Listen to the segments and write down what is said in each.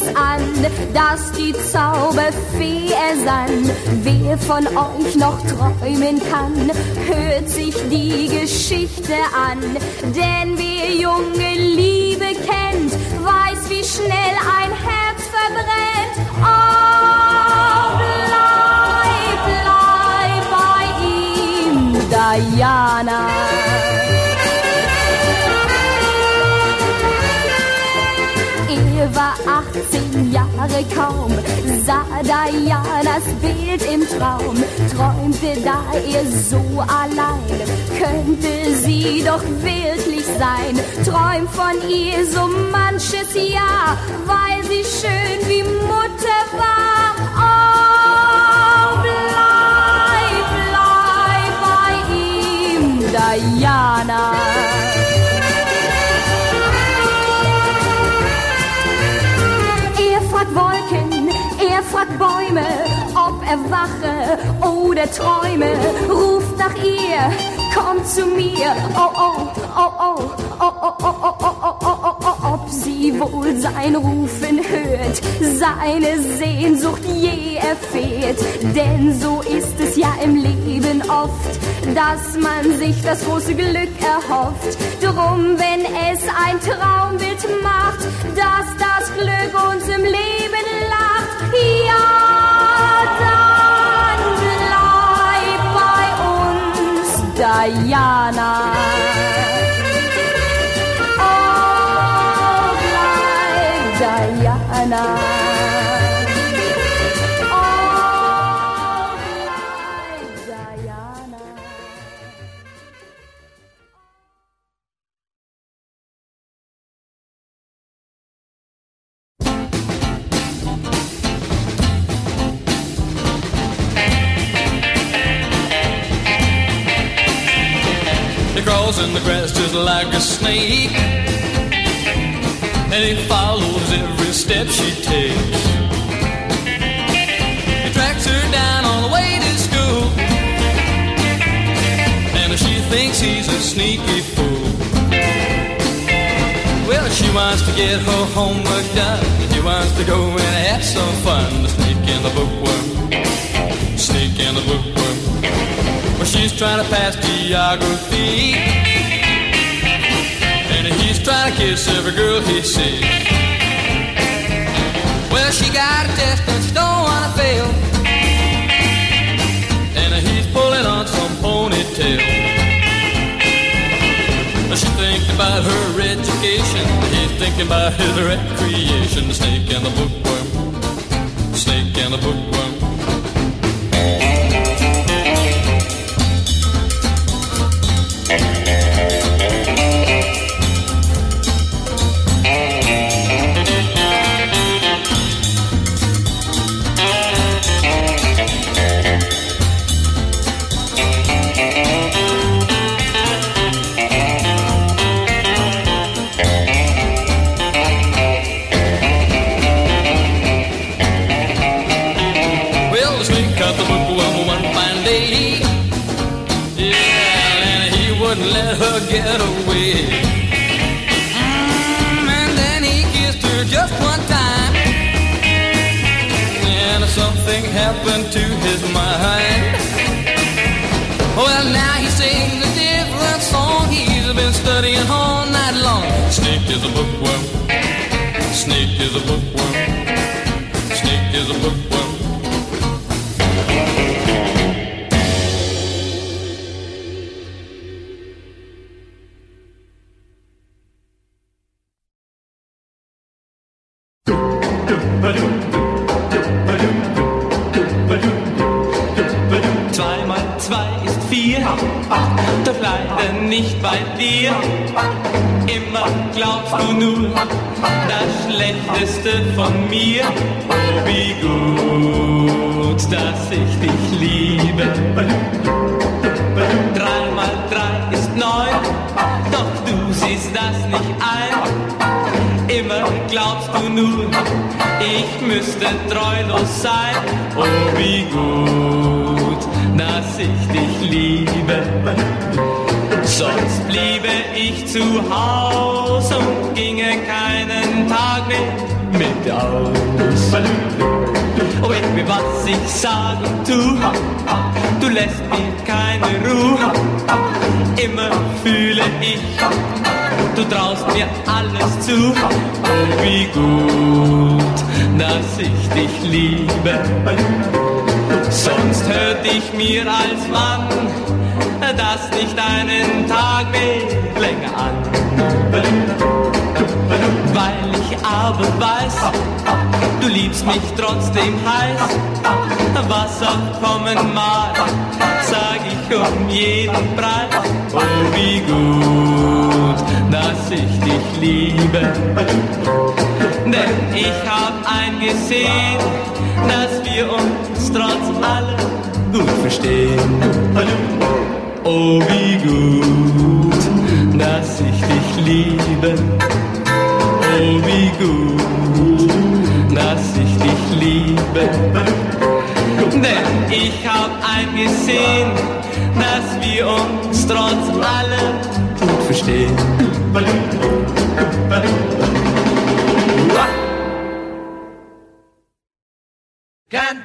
es an, dass die Zauberfee ersann. Wer von euch noch träumen kann, hört sich die Geschichte an. Denn wer junge Liebe kennt, weiß, wie schnell ein Herz verbrennt. Oh, bleib, bleib bei ihm, Diana. 18 Jahre kaum, sah Dianas Bild im Traum, träumte, da er so allein, könnte sie doch wirklich sein. Träumt von ihr so manches Jahr, weil sie schön wie Mutter war. Oh, bleib, bleib bei ihm, Diana. Fragt Bäume, ob er wache oder träume, ruft nach ihr, kommt zu mir, oh oh, oh oh, oh oh, oh oh, oh oh, oh oh, oh, ob sie wohl sein Rufen hört, seine Sehnsucht je erfährt, denn so ist es ja im Leben oft, dass man sich das große Glück erhofft, drum wenn es ein Traumbild macht, dass das Glück uns im Leben lacht, Diana. Crawls in the grass just like a snake. And he follows every step she takes. He tracks her down on the way to school. And she thinks he's a sneaky fool. Well, she wants to get her homework done. She wants to go and have some fun. The snake and the bookworm. Snake and the bookworm. She's trying to pass geography. And he's trying to kiss every girl he sees. Well, she got a test and she don't want to fail. And he's pulling on some ponytail. She's thinking about her education. He's thinking about his recreation. The snake and the bookworm. Snake and the bookworm. Happened to his mind. Well, now he sings a different song. He's been studying all night long. Snake is a bookworm. Snake is a bookworm. Immer glaubst du nur das Schlechteste von mir. Oh, wie gut, dass ich dich liebe. Drei mal drei ist neun, doch du siehst das nicht ein. Immer glaubst du nur, ich müsste treulos sein. Oh, wie gut, dass ich dich liebe. Sonst bliebe ich zu Haus und ginge keinen Tag mit mit aus. Oh Baby, was ich sag und tu, du lässt mir keine Ruhe. Immer fühle ich, du traust mir alles zu. Oh, wie gut, dass ich dich liebe. Sonst hört ich mir als Mann das nicht einen Tag mehr länger an weil ich aber weiß, du liebst mich trotzdem heiß. Was auch kommen mag, sag ich um jeden Preis. Oh, wie gut, dass ich dich liebe. Denn ich hab eingesehen, dass wir uns trotz allem gut verstehen. Oh, wie gut, dass ich dich liebe oh wie gut, dass ich dich liebe. Denn ich hab eingesehen, dass wir uns trotz allem gut verstehen. Can't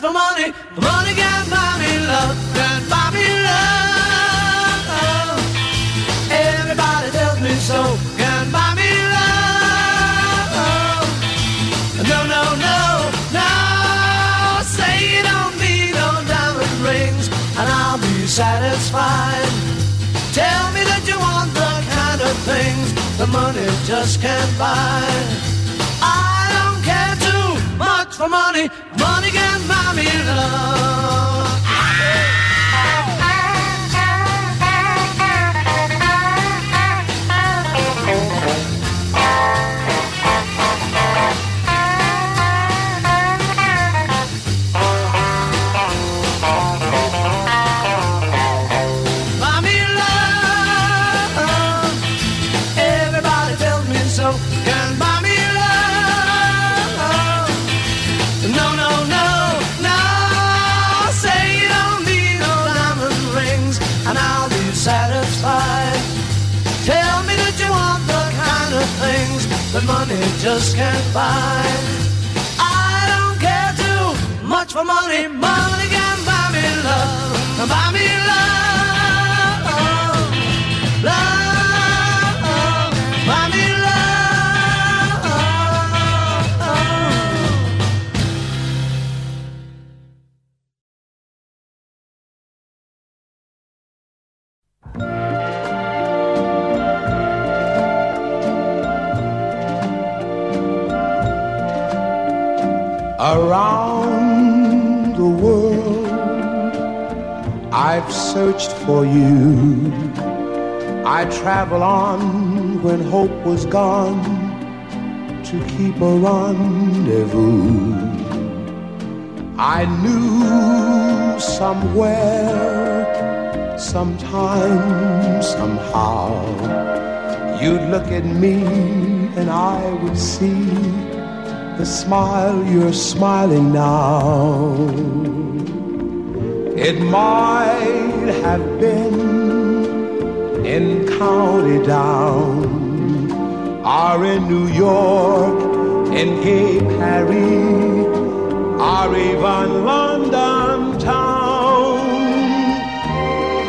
for money, money can buy me love, can buy me love. Everybody tells me so, can buy me love. No, no, no, no. Say you don't need no diamond rings, and I'll be satisfied. Tell me that you want the kind of things the money just can't buy. I for money, money can buy me love. Just can't buy. I don't care too much for money. Money can buy me love. Buy me love. Around the world, I've searched for you. I travel on when hope was gone to keep a rendezvous. I knew somewhere, sometime, somehow, you'd look at me and I would see the smile you're smiling now. It might have been in County Down, or in New York, in gay Paris, or even London town.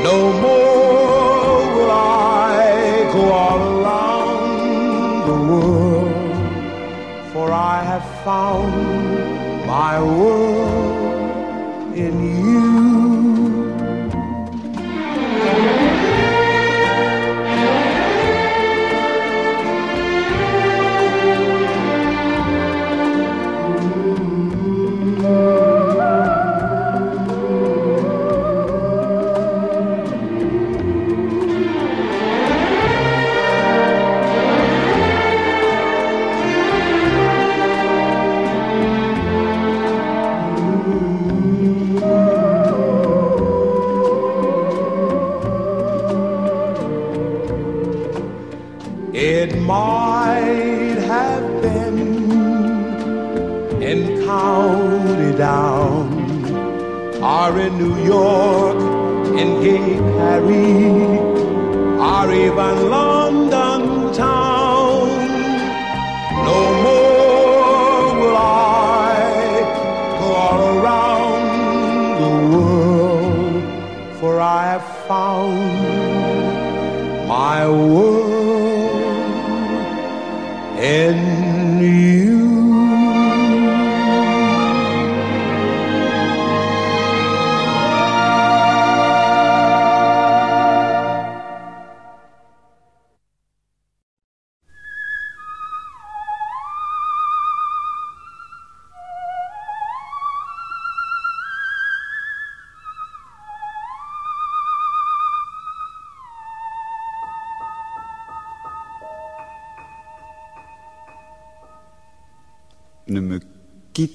No more found my world or in New York, in Gay Paris, or even London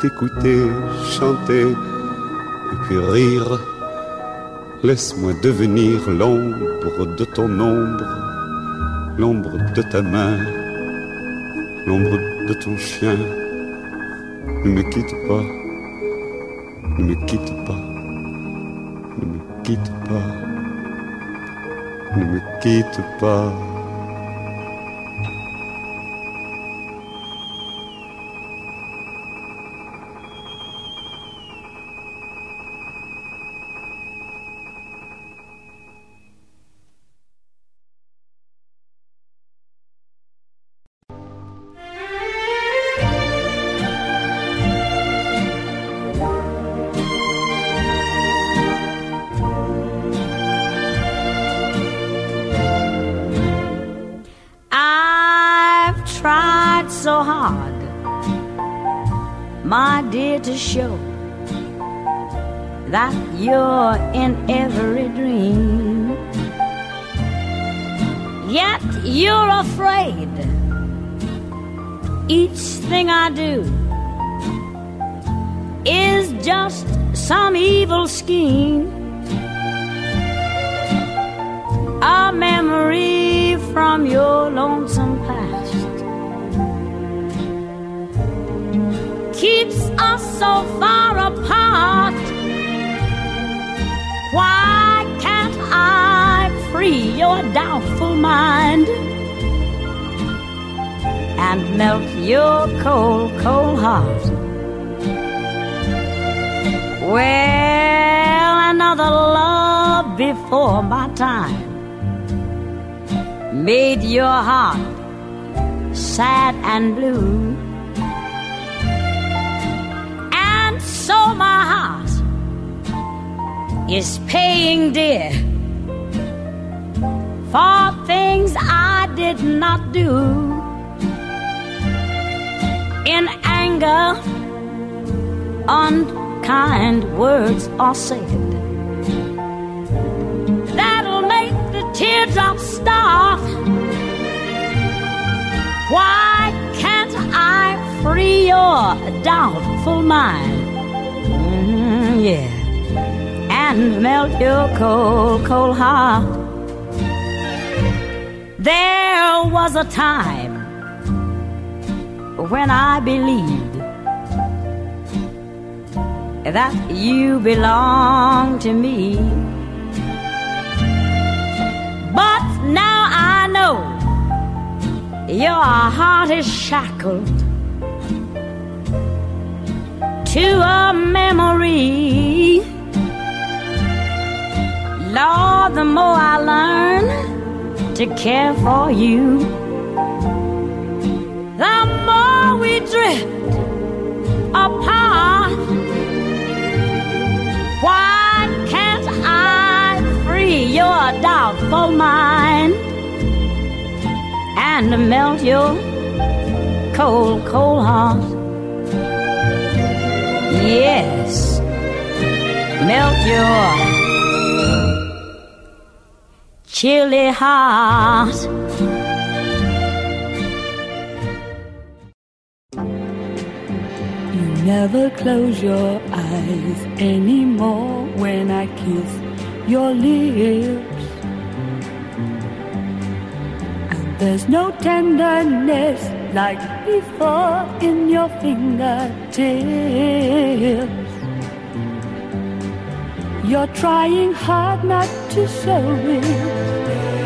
t'écouter chanter et puis rire. Laisse-moi devenir l'ombre de ton ombre, l'ombre de ta main, l'ombre de ton chien. Ne me quitte pas, ne me quitte pas, ne me quitte pas, ne me quitte pas. Before my time made your heart sad and blue. And so my heart is paying dear for things I did not do. In anger, unkind words are said teardrops stop. Why can't I free your doubtful mind? Mm, yeah, and melt your cold, cold heart. There was a time when I believed that you belong to me. Now I know your heart is shackled to a memory. Lord, the more I learn to care for you, the more we drift apart. Why free your doubtful mind and melt your cold, cold heart? Yes, melt your chilly heart. You never close your eyes anymore when I kiss your lips. And there's no tenderness like before in your fingertips. You're trying hard not to show it.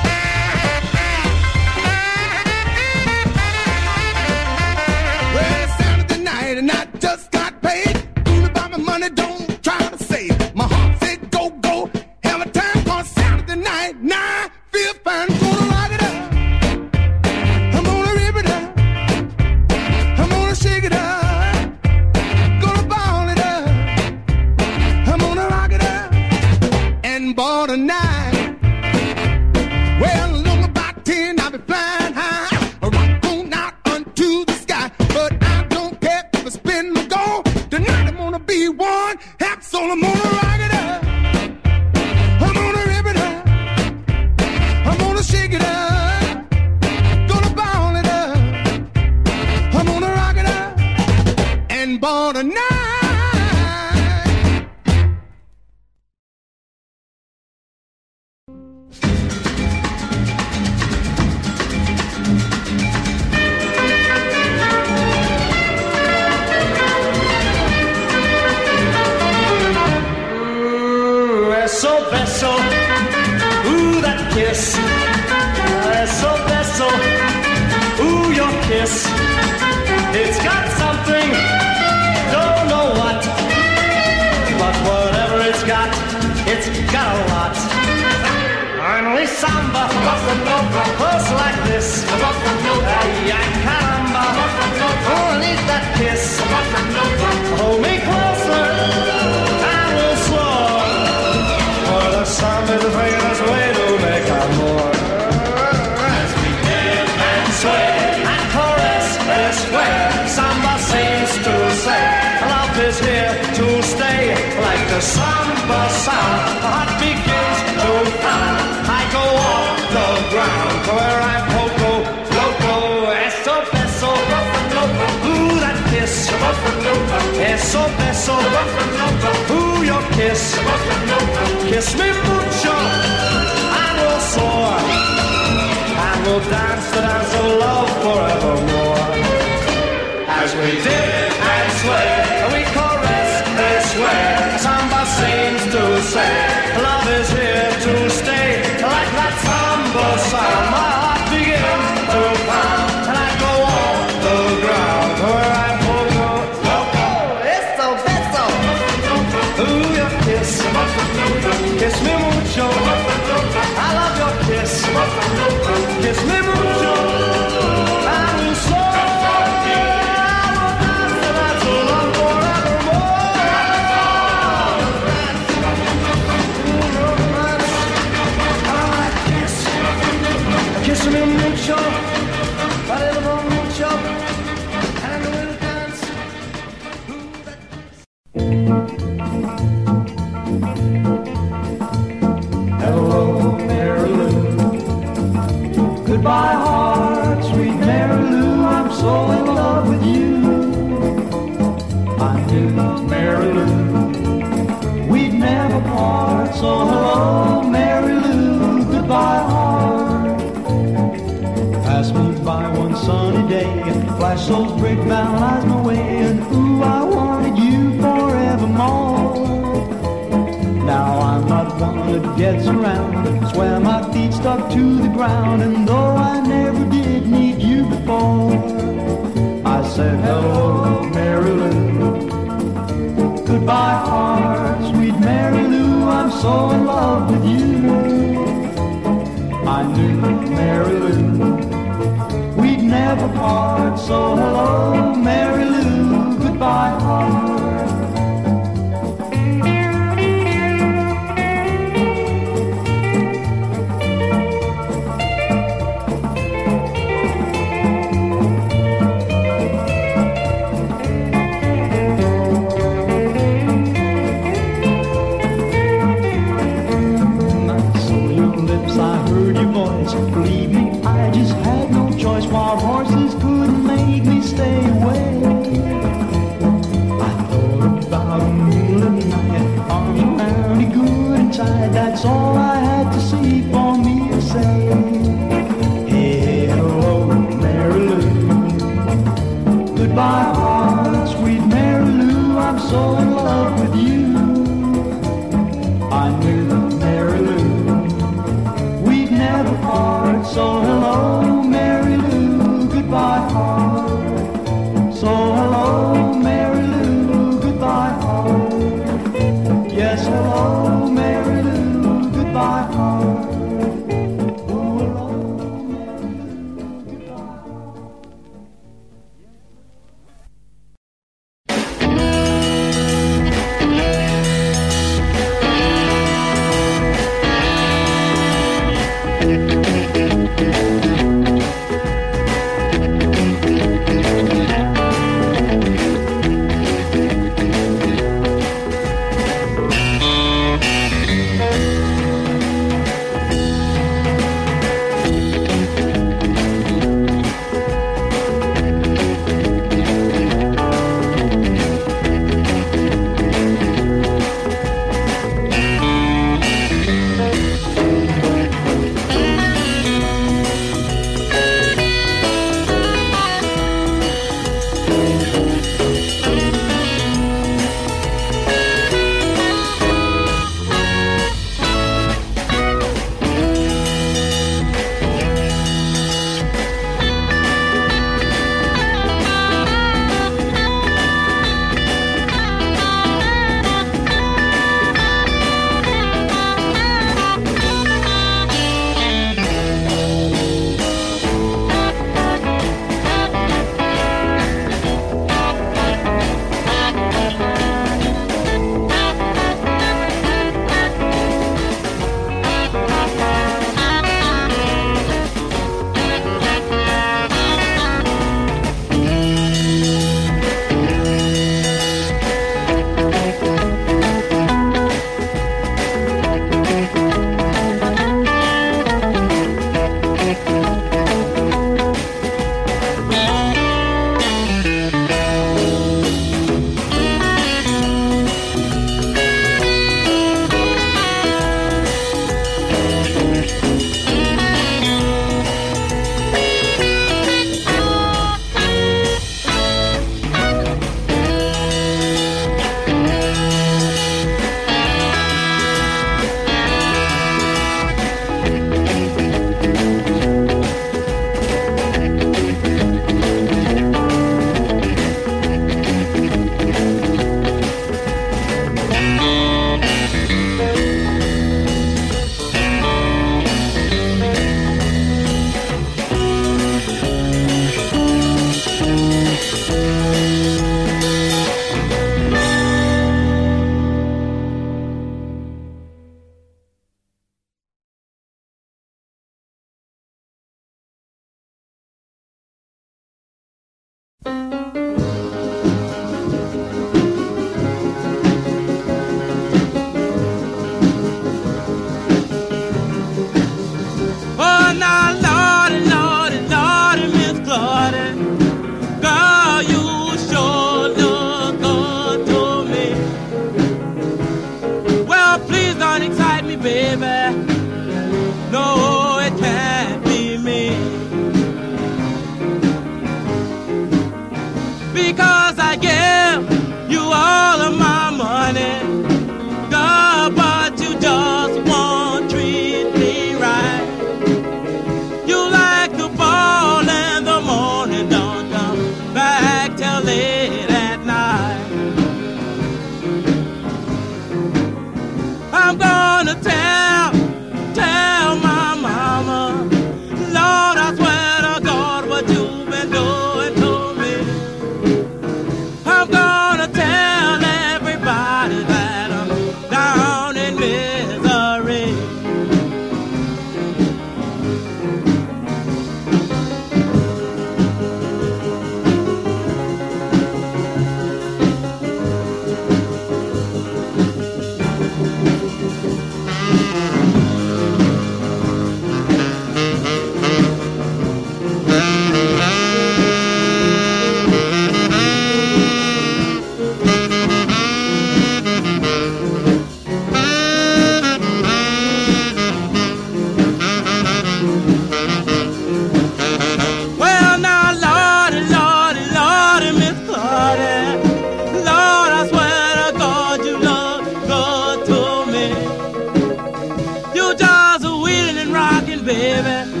baby.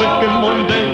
with one day.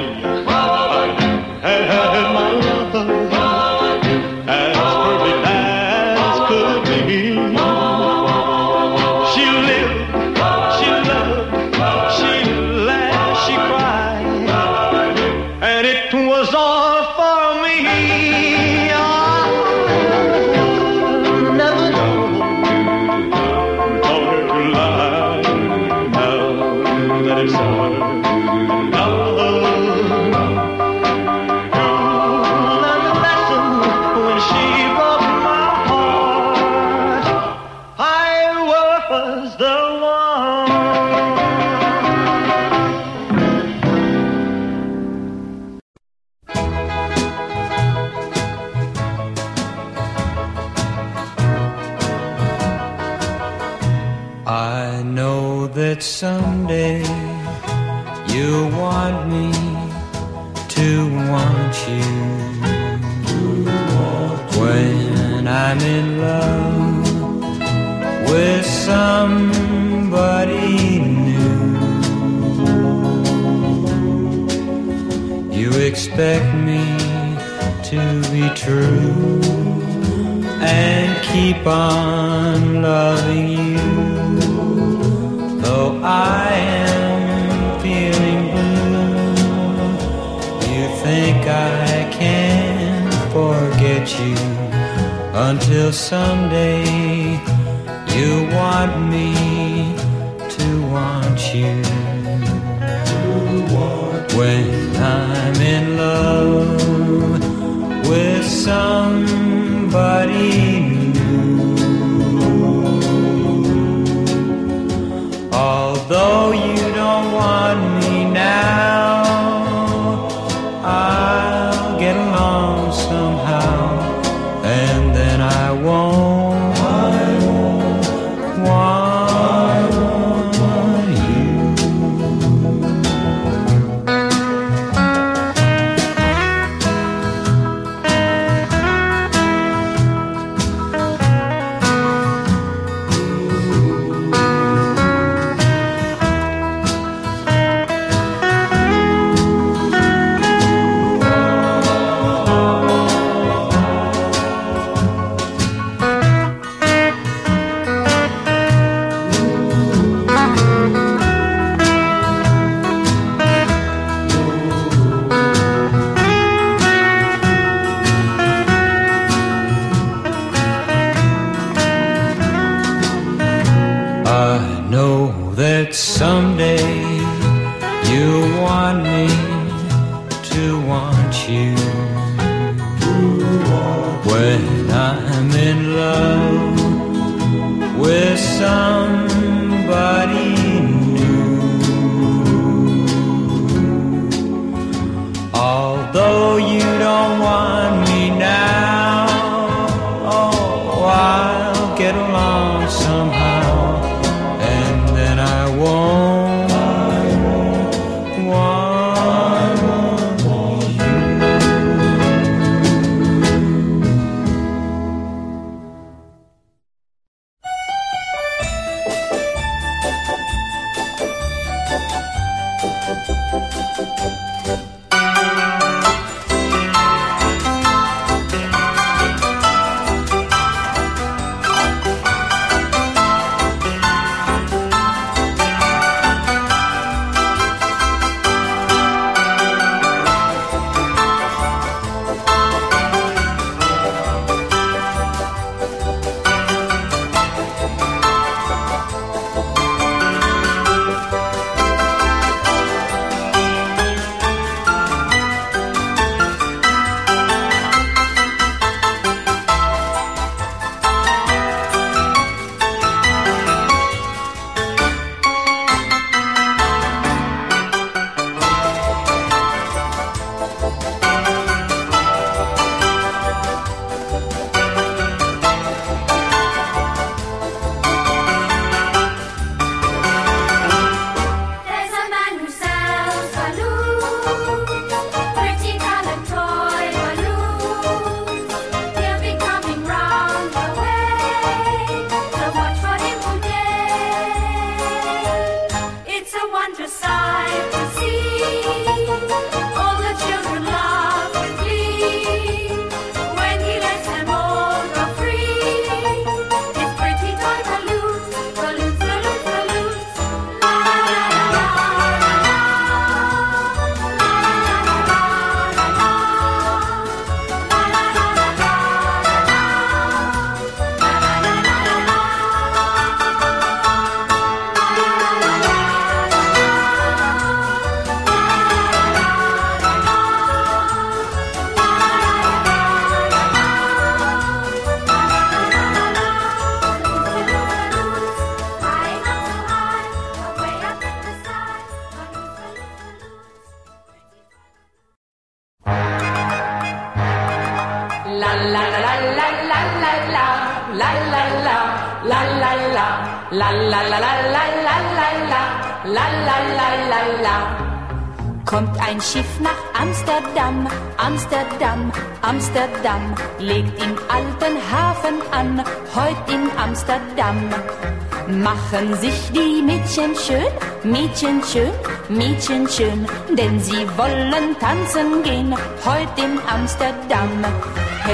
someday you'll want me to want you. When I'm in love with somebody new, you expect me to be true and keep on loving you. I am feeling blue. You think I can forget you until someday you want me to want you. When I'm in love with someone. An, heut in Amsterdam. Machen sich die Mädchen schön, Mädchen schön, Mädchen schön, denn sie wollen tanzen gehen, heut in Amsterdam.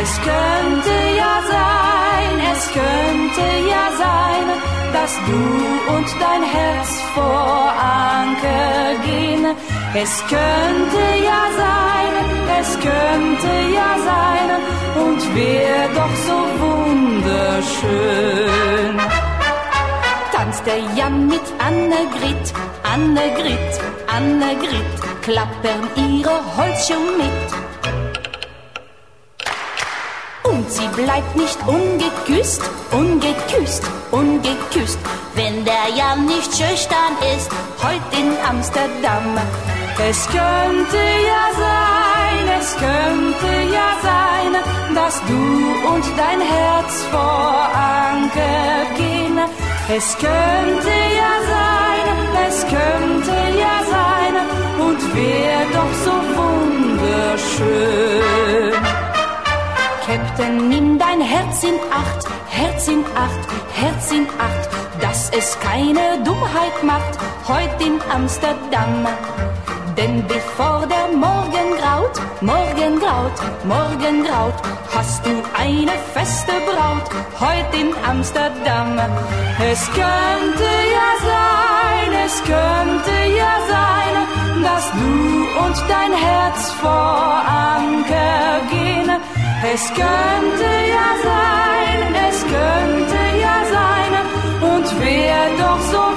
Es könnte ja sein, es könnte ja sein, dass du und dein Herz vor Anker gehen. Es könnte ja sein, es könnte ja sein und wär doch so wunderschön. Tanzt der Jan mit Annegrit, Annegrit, Annegrit, klappern ihre Holzschuhe mit. Und sie bleibt nicht ungeküsst, ungeküsst, ungeküsst, wenn der Jan nicht schüchtern ist, heut in Amsterdam. Es könnte ja dass du und dein Herz vor Anker gehen. Es könnte ja sein, es könnte ja sein, und wär doch so wunderschön. Captain, nimm dein Herz in Acht, Herz in Acht, Herz in Acht, dass es keine Dummheit macht, heut in Amsterdam. Denn bevor der Morgen graut, Morgen graut, Morgen graut, hast du eine feste Braut, heut in Amsterdam. Es könnte ja sein, es könnte ja sein, dass du und dein Herz vor Anker gehen. Es könnte ja sein, es könnte ja sein und wär doch so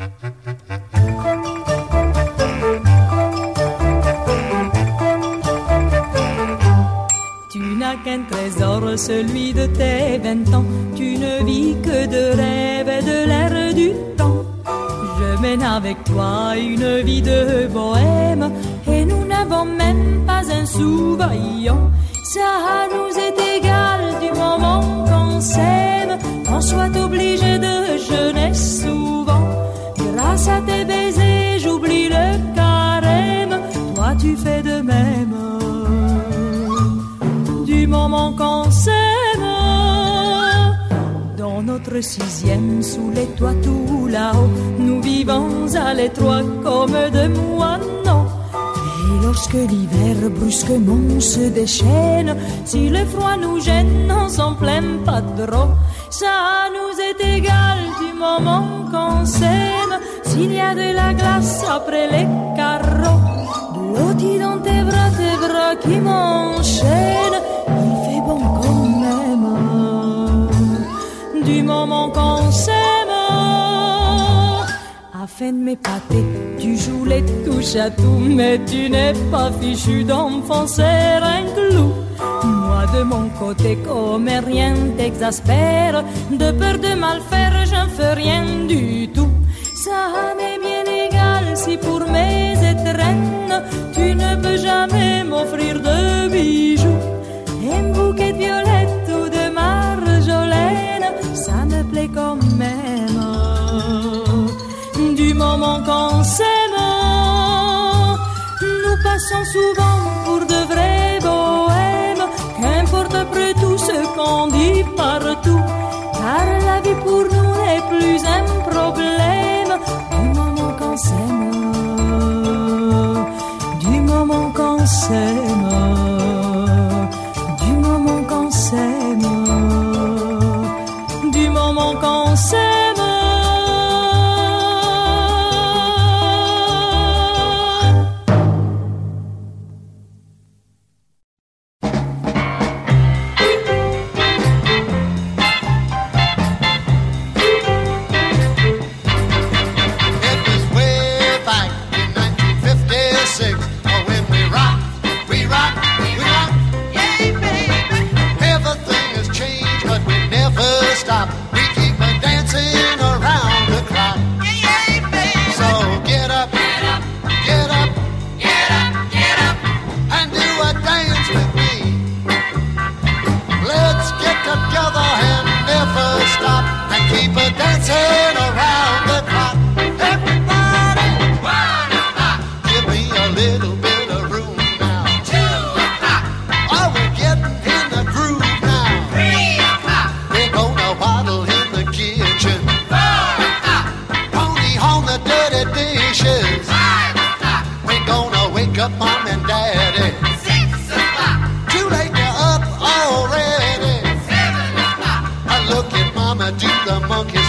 Tu n'as qu'un trésor, celui de tes vingt ans. Tu ne vis que de rêves et de l'air du temps. Je mène avec toi une vie de bohème et nous n'avons même pas un sou vaillant. Ça nous est égal du moment qu'on s'aime, qu'on soit obligé de jeunesse souvent. Grâce à tes baisers, j'oublie le carême, toi tu fais de même. Du moment qu'on s'aime, dans notre sixième, sous les toits tout là-haut, nous vivons à l'étroit comme de moineaux. Et lorsque l'hiver brusquement se déchaîne, si le froid nous gêne, on s'en plaint pas trop. Ça nous est égal du moment qu'on s'aime, s'il y a de la glace après les carreaux. De l'eau dans tes bras, tes bras qui m'enchaînent, il fait bon quand même. Du moment qu'on s'aime, afin de m'épater, tu joues les touches à tout, mais tu n'es pas fichu d'enfoncer un clou. Moi de mon côté, comme rien t'exaspère, de peur de mal faire, j'en fais rien du tout. Ça m'est bien égal si pour mes étrennes, tu ne peux jamais m'offrir de bijoux. Un bouquet de violettes ou de marjolaine, ça me plaît quand même du moment qu'on s'aime. Nous passons souvent pour de vrais bohèmes, qu'importe après tout ce qu'on dit partout, car la vie pour nous n'est plus un problème. Du moment qu'on s'aime, du moment qu'on s'aime, up mom and daddy. Six o'clock. Too late, you're up already. Seven o'clock. I look at mama do the monkey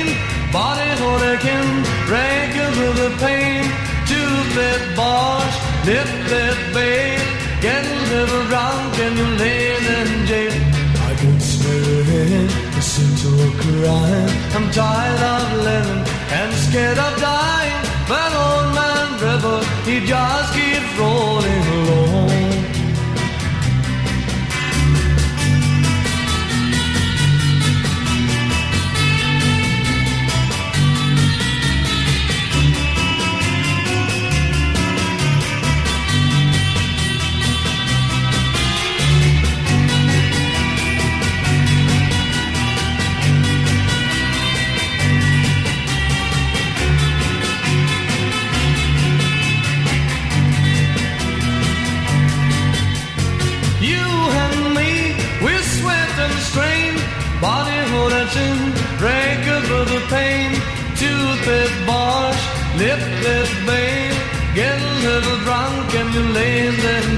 pain, bodies on aching, rankles of the pain. Two-bit boss, nip-bit babe, getting little drunk and laying in jail. I could smell it, listen to a crying. I'm tired of living and scared of dying. That old man river, he just keeps rolling.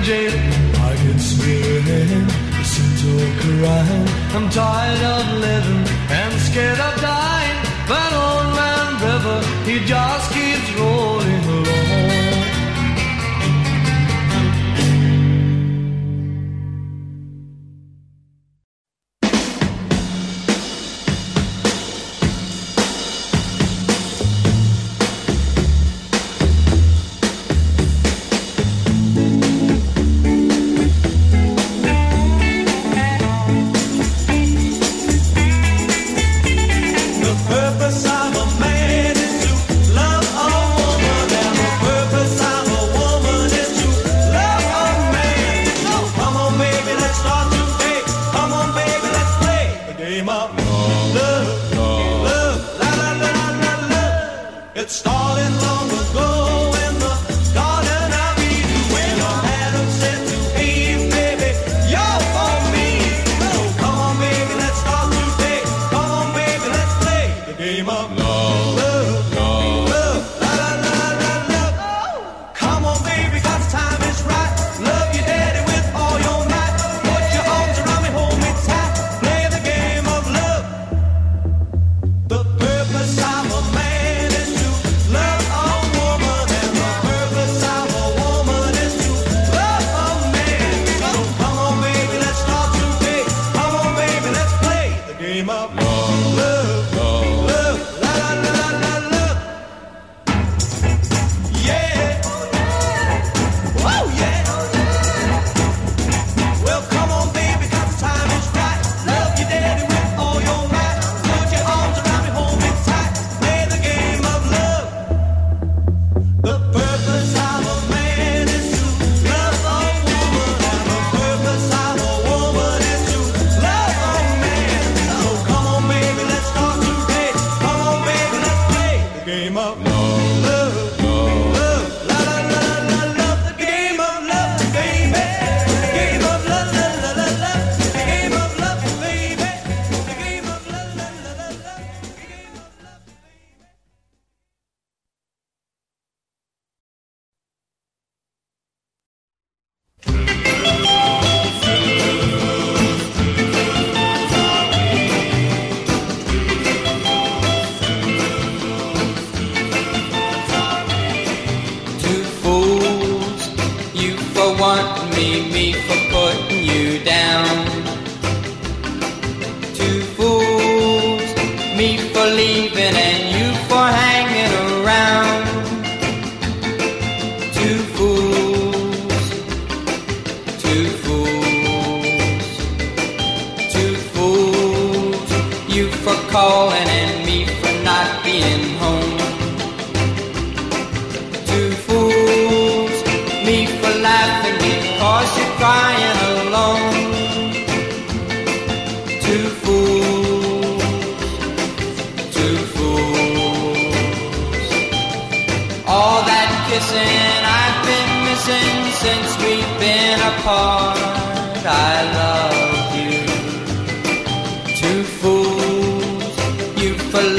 jail. I can smear him, listen to a crime. I'm tired of living and scared of dying. But old man River, he just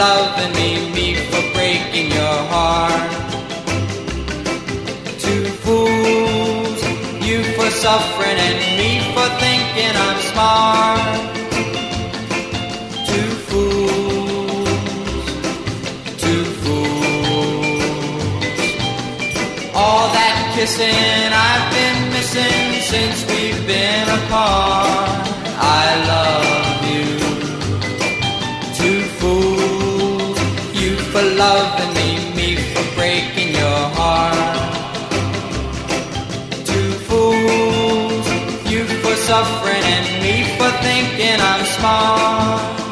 loving me, me for breaking your heart. Two fools, you for suffering and me for thinking I'm smart. Two fools, two fools. All that kissing I've been missing since we've been apart. I love suffering and me for thinking I'm smart.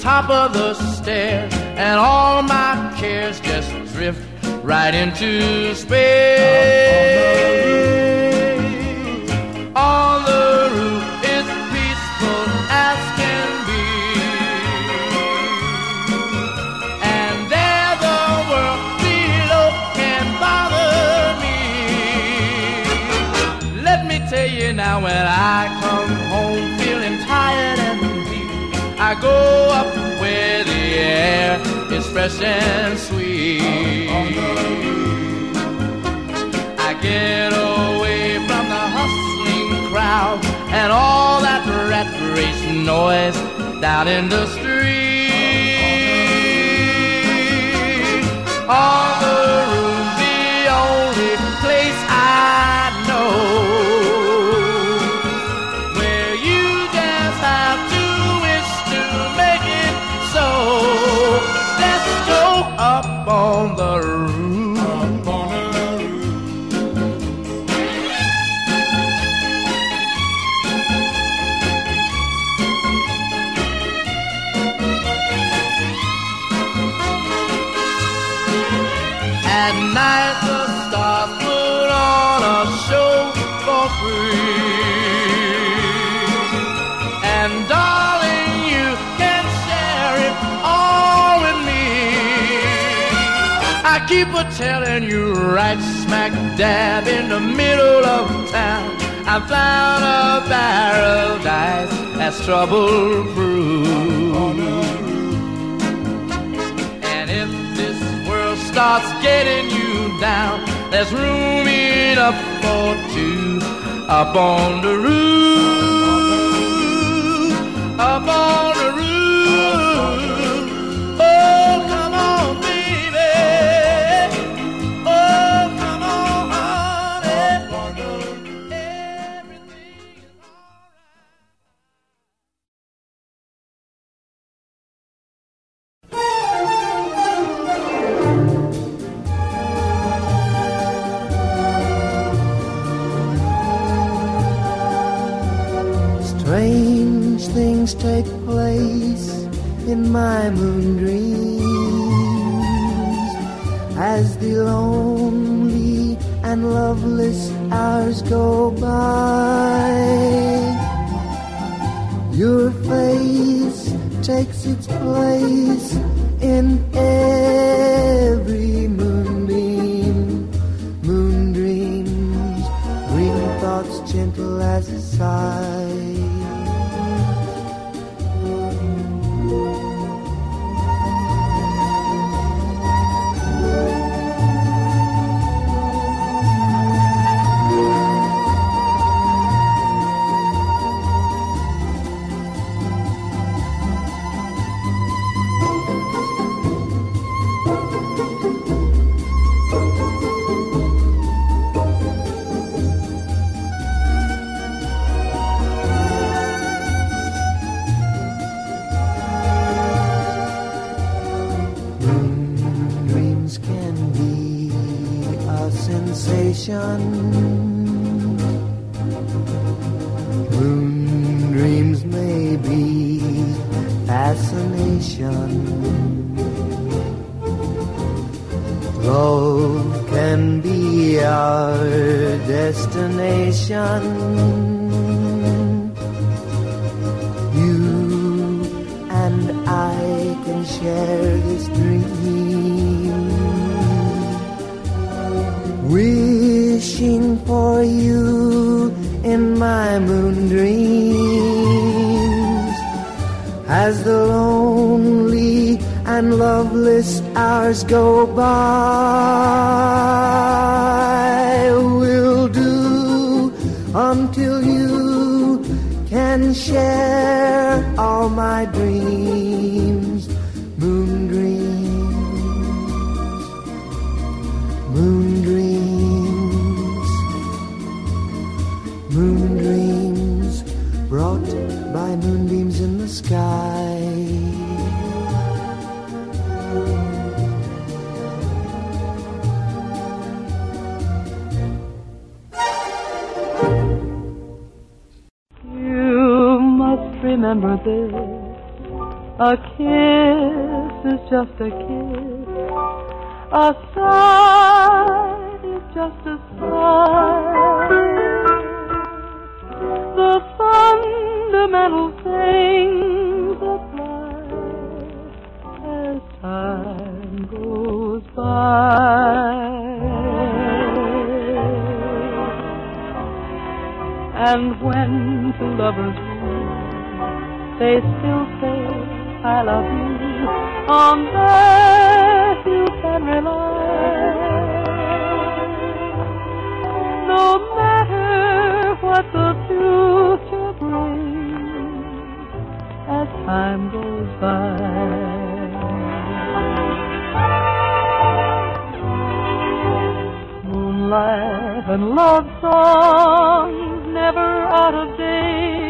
Top of the stairs and all my cares just drift right into space. Fresh and sweet. I get away from the hustling crowd and all that rat race noise down in the street. Telling you right smack dab in the middle of town. I found a paradise that's trouble proof. And if this world starts getting you down, there's room enough for two up on the roof. Up on sensation. Moon dreams may be fascination. Love can be our destination. As the lonely and loveless hours go by. We'll do until you can share all my dreams, remember this. A kiss is just a kiss. A sigh is just a sigh. The fundamental things apply as time goes by. And when two lovers they still say, I love you. On that you can rely. No matter what the future brings, as time goes by. Moonlight and love songs never out of date.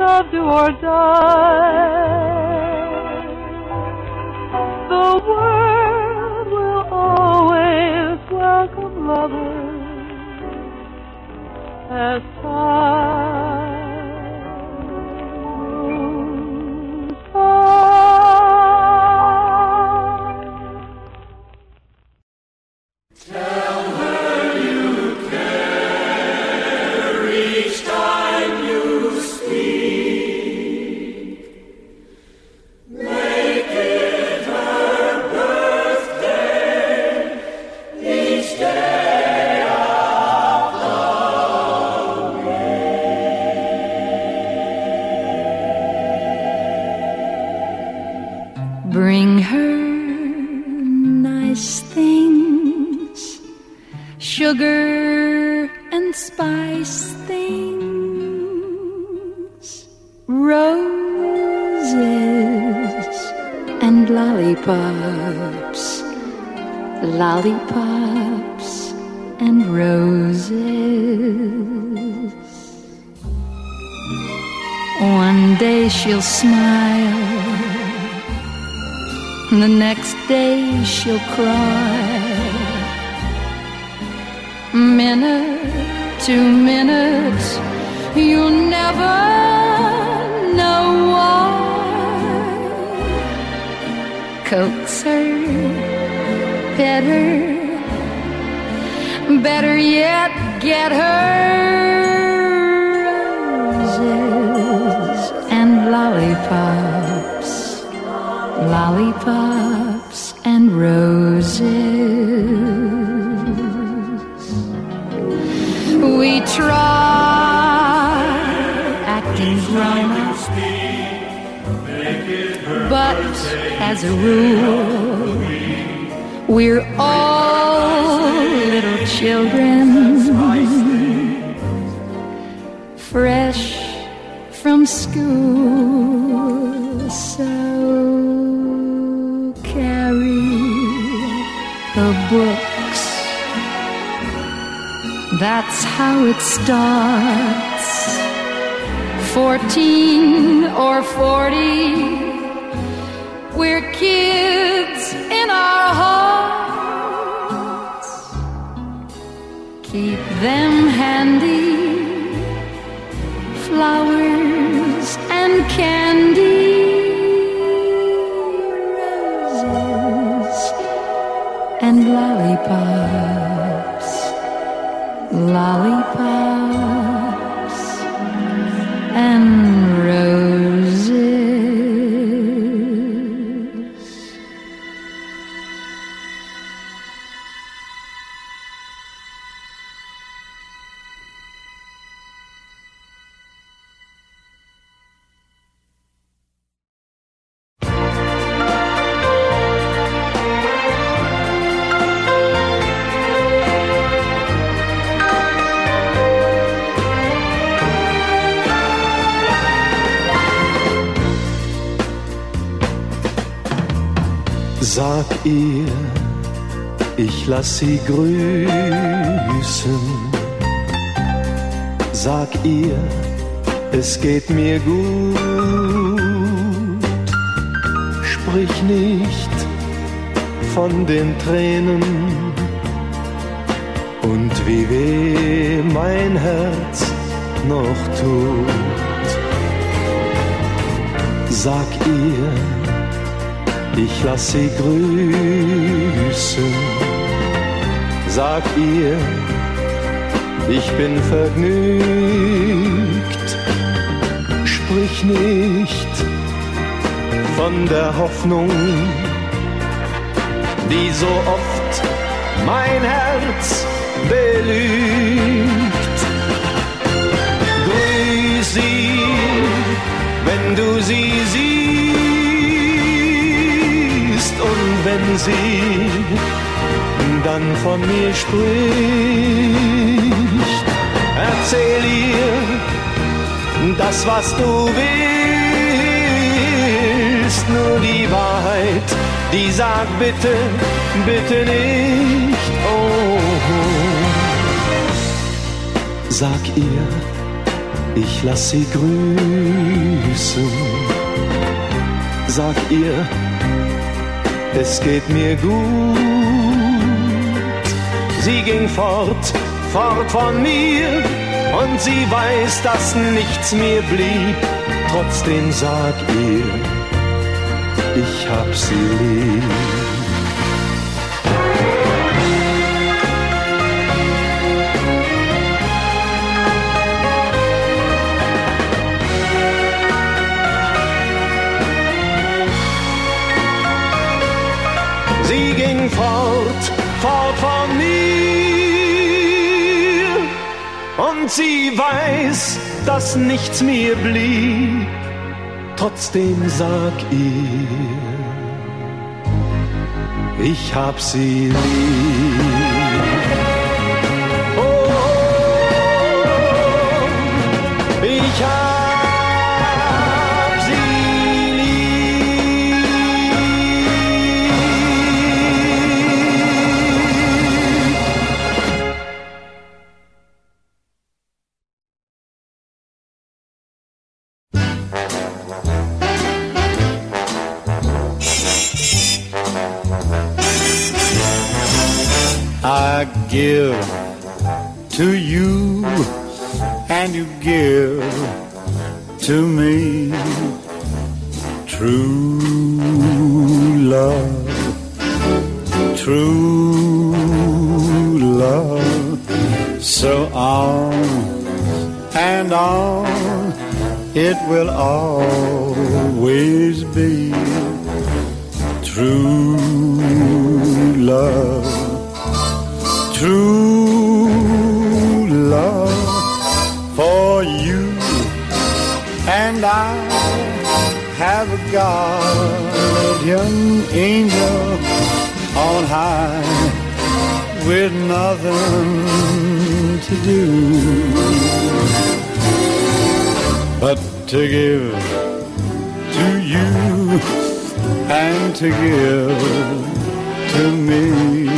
of do or die. The world will always welcome lovers as Each lollipops, lollipops and roses. One day she'll smile the next day she'll cry. Minute to minute, you'll never Coax her, better, better yet, get her roses and lollipops lollipops and roses. We try as a rule, we're all little children, fresh from school. So carry the books. That's how it starts. Fourteen or forty, we're kids in our hearts. Keep them handy, flowers lass sie grüßen. Sag ihr, es geht mir gut. Sprich nicht von den Tränen und wie weh mein Herz noch tut. Sag ihr, ich lass sie grüßen. Sag ihr, ich bin vergnügt. Sprich nicht von der Hoffnung, die so oft mein Herz belügt. Grüß sie, wenn du sie siehst und wenn sie dann von mir spricht. Erzähl ihr das, was du willst, nur die Wahrheit, die sagt bitte, bitte nicht. Oh, sag ihr, ich lass sie grüßen. Sag ihr, es geht mir gut. Sie ging fort, fort von mir und sie weiß, dass nichts mir blieb. Trotzdem sag ihr, ich hab sie lieb. Sie weiß, dass nichts mir blieb. Trotzdem sag ihr, ich hab sie lieb. You give to me true love, true love. So on and on it will always be true love true and I have a guardian angel on high with nothing to do but to give to you and to give to me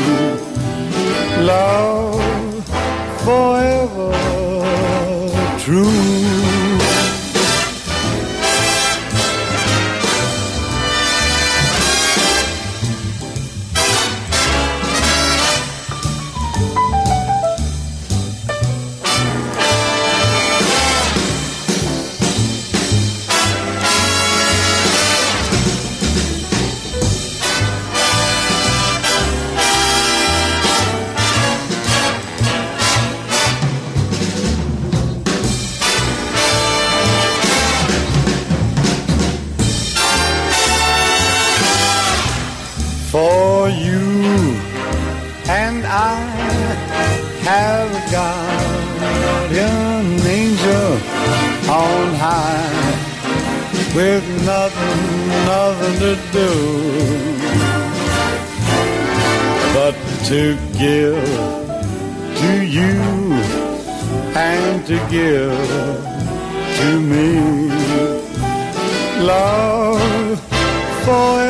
love forever true. Nothing, to do but to give to you and to give to me. Love forever